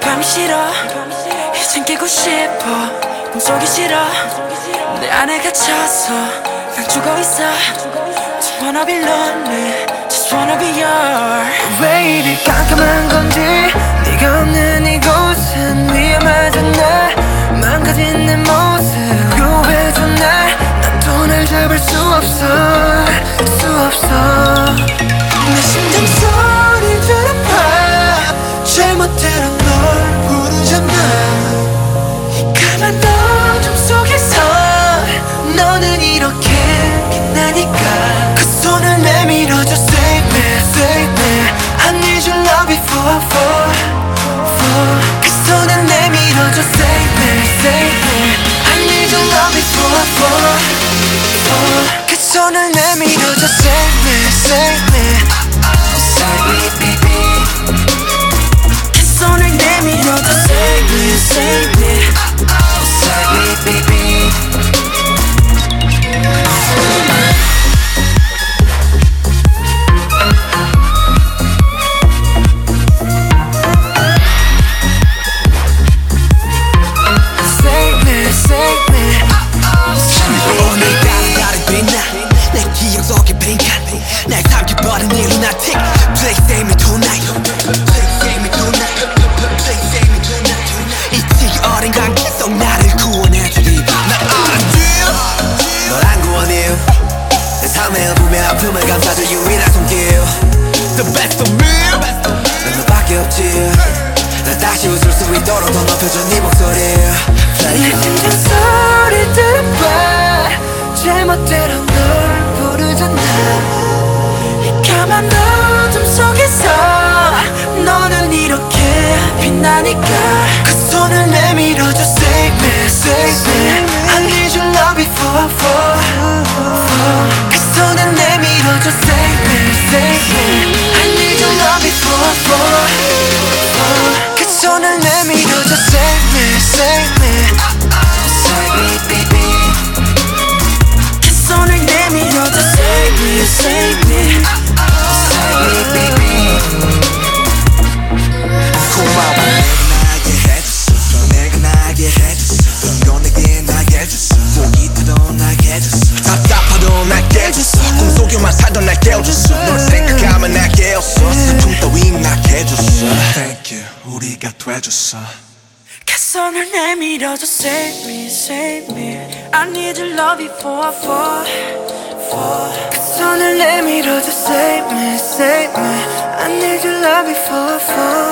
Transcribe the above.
밤이 싫어. 이젠 깨고 싶어. 꿈속이 싫어. 내 안에 갇혀서 난 죽어 있어. Just wanna be lonely. Just wanna be yours. 왜 이리 깜깜한 건지 네가 없는 이곳은 위험하잖아 망가진 내 모습. 요해줘 날난 돈을 잡을 수 없어. 수 없어 손을 내밀어줘 Save me, save me Save me, baby 날 삼켜버린 이 lunatic Please save me tonight Please save me tonight Please save me tonight 이 지기 어린 관계 속 나를 구원해주리 난 알아줘 널안 구원해 내 삶의 어둠의 아픔을 감싸줄 유일한 손길 The best of me 난 너밖에 없지 나 다시 웃을 수 있도록 더 높여줘 네 목소리 내심 까만 어둠 속에서 너는 이렇게 빛나니까 내가 나게 해줬어 넌 내게 나게 해줬어 꼭 이토록 나게 해줬어 답답하도 나게 해줬어 꿈속에만 살던 날 깨워줬어 널 생각하면 날 깨웠어 슬픔 따위 나게 해줬어 Thank you 우리가 돼줬어 그 손을 내밀어줘 Save me, save me I need your love before I fall, fall 그 손을 내밀어줘 Save me, save me I need your love before I fall